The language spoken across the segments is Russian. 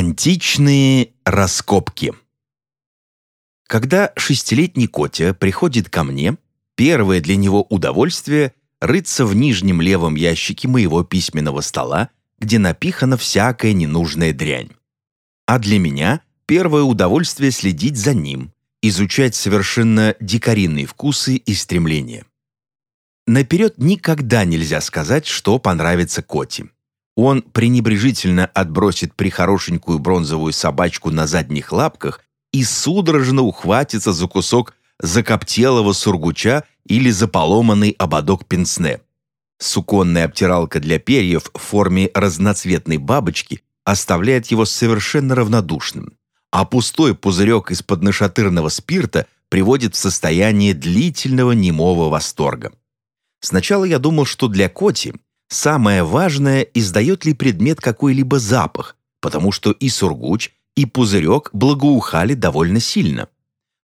Античные раскопки Когда шестилетний Котя приходит ко мне, первое для него удовольствие — рыться в нижнем левом ящике моего письменного стола, где напихана всякая ненужная дрянь. А для меня первое удовольствие — следить за ним, изучать совершенно дикаринные вкусы и стремления. Наперед никогда нельзя сказать, что понравится Коте. Он пренебрежительно отбросит прихорошенькую бронзовую собачку на задних лапках и судорожно ухватится за кусок закоптелого сургуча или за поломанный ободок пенсне. Суконная обтиралка для перьев в форме разноцветной бабочки оставляет его совершенно равнодушным, а пустой пузырек из-под нашатырного спирта приводит в состояние длительного немого восторга. Сначала я думал, что для Коти Самое важное, издает ли предмет какой-либо запах, потому что и сургуч, и пузырек благоухали довольно сильно.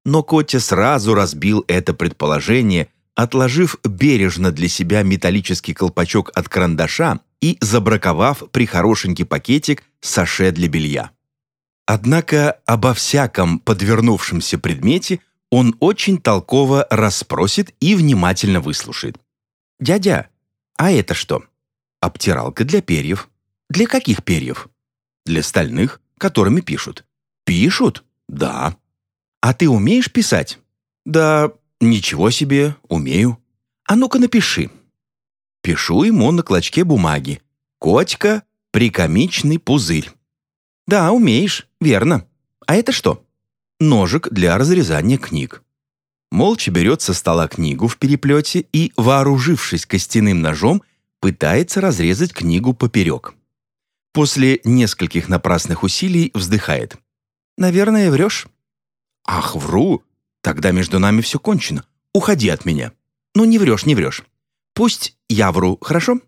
Но Котя сразу разбил это предположение, отложив бережно для себя металлический колпачок от карандаша и забраковав прихорошенький пакетик саше для белья. Однако обо всяком подвернувшемся предмете он очень толково расспросит и внимательно выслушает. «Дядя, а это что?» Обтиралка для перьев. Для каких перьев? Для стальных, которыми пишут. Пишут? Да. А ты умеешь писать? Да, ничего себе, умею. А ну-ка напиши. Пишу ему на клочке бумаги. Котика, прикомичный пузырь. Да, умеешь, верно. А это что? Ножик для разрезания книг. Молча берет со стола книгу в переплете и, вооружившись костяным ножом, пытается разрезать книгу поперек. После нескольких напрасных усилий вздыхает. «Наверное, врешь?» «Ах, вру! Тогда между нами все кончено. Уходи от меня. Ну, не врешь, не врешь. Пусть я вру, хорошо?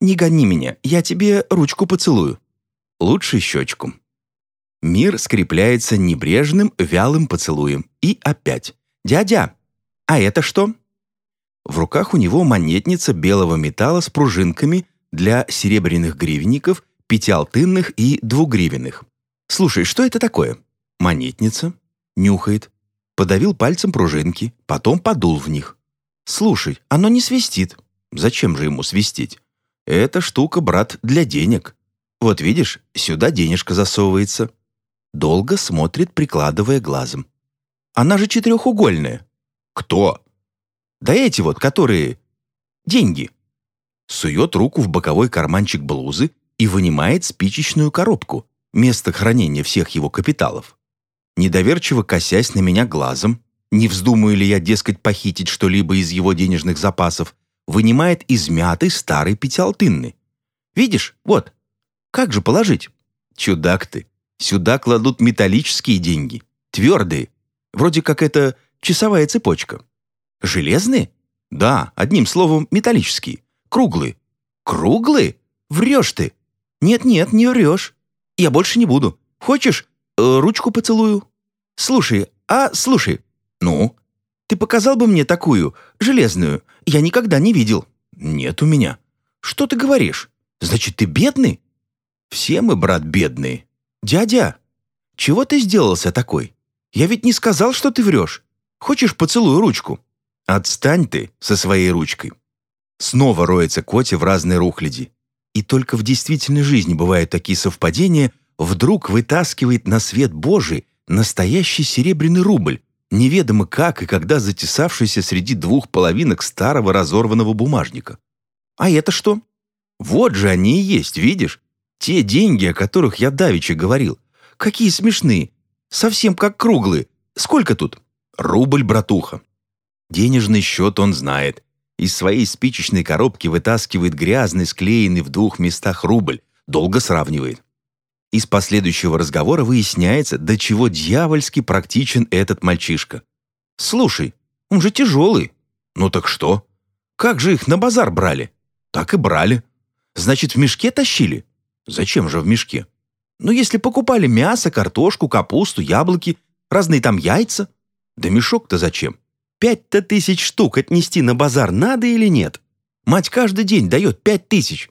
Не гони меня, я тебе ручку поцелую. Лучше щечку». Мир скрепляется небрежным, вялым поцелуем. И опять. «Дядя, а это что?» В руках у него монетница белого металла с пружинками для серебряных гривенников, пятиалтынных и двугривенных. «Слушай, что это такое?» «Монетница». Нюхает. Подавил пальцем пружинки, потом подул в них. «Слушай, оно не свистит». «Зачем же ему свистеть?» «Эта штука, брат, для денег. Вот видишь, сюда денежка засовывается». Долго смотрит, прикладывая глазом. «Она же четырехугольная». «Кто?» Да эти вот, которые... Деньги. Сует руку в боковой карманчик блузы и вынимает спичечную коробку, место хранения всех его капиталов. Недоверчиво косясь на меня глазом, не вздумаю ли я, дескать, похитить что-либо из его денежных запасов, вынимает измятый старый пятиалтынный. Видишь, вот. Как же положить? Чудак ты. Сюда кладут металлические деньги, твердые, вроде как это часовая цепочка. Железные? Да, одним словом, металлические. Круглые. Круглые? Врешь ты. Нет-нет, не врешь. Я больше не буду. Хочешь, э, ручку поцелую? Слушай, а слушай. Ну? Ты показал бы мне такую, железную? Я никогда не видел. Нет у меня. Что ты говоришь? Значит, ты бедный? Все мы, брат, бедные. Дядя, чего ты сделался такой? Я ведь не сказал, что ты врешь. Хочешь, поцелую ручку? «Отстань ты со своей ручкой!» Снова роется Котя в разной рухляди. И только в действительной жизни бывают такие совпадения, вдруг вытаскивает на свет Божий настоящий серебряный рубль, неведомо как и когда затесавшийся среди двух половинок старого разорванного бумажника. А это что? Вот же они и есть, видишь? Те деньги, о которых я давеча говорил. Какие смешные. Совсем как круглые. Сколько тут? Рубль, братуха. Денежный счет он знает. Из своей спичечной коробки вытаскивает грязный, склеенный в двух местах рубль, долго сравнивает. Из последующего разговора выясняется, до чего дьявольски практичен этот мальчишка. «Слушай, он же тяжелый». «Ну так что? Как же их на базар брали?» «Так и брали». «Значит, в мешке тащили?» «Зачем же в мешке?» «Ну, если покупали мясо, картошку, капусту, яблоки, разные там яйца». «Да мешок-то зачем?» Пять-то тысяч штук отнести на базар надо или нет? Мать каждый день дает пять тысяч.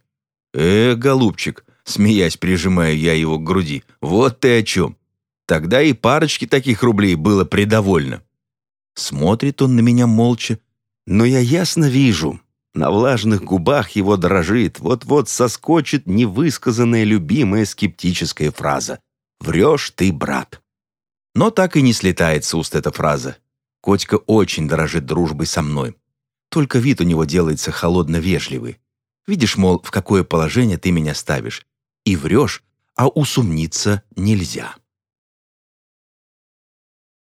Э, голубчик, Смеясь, прижимаю я его к груди. «Вот ты о чем! Тогда и парочки таких рублей было предовольно». Смотрит он на меня молча, но я ясно вижу, на влажных губах его дрожит, вот-вот соскочит невысказанная любимая скептическая фраза «Врешь ты, брат». Но так и не слетает с уст эта фраза. Котька очень дорожит дружбой со мной. Только вид у него делается холодно-вежливый. Видишь, мол, в какое положение ты меня ставишь. И врешь, а усумниться нельзя.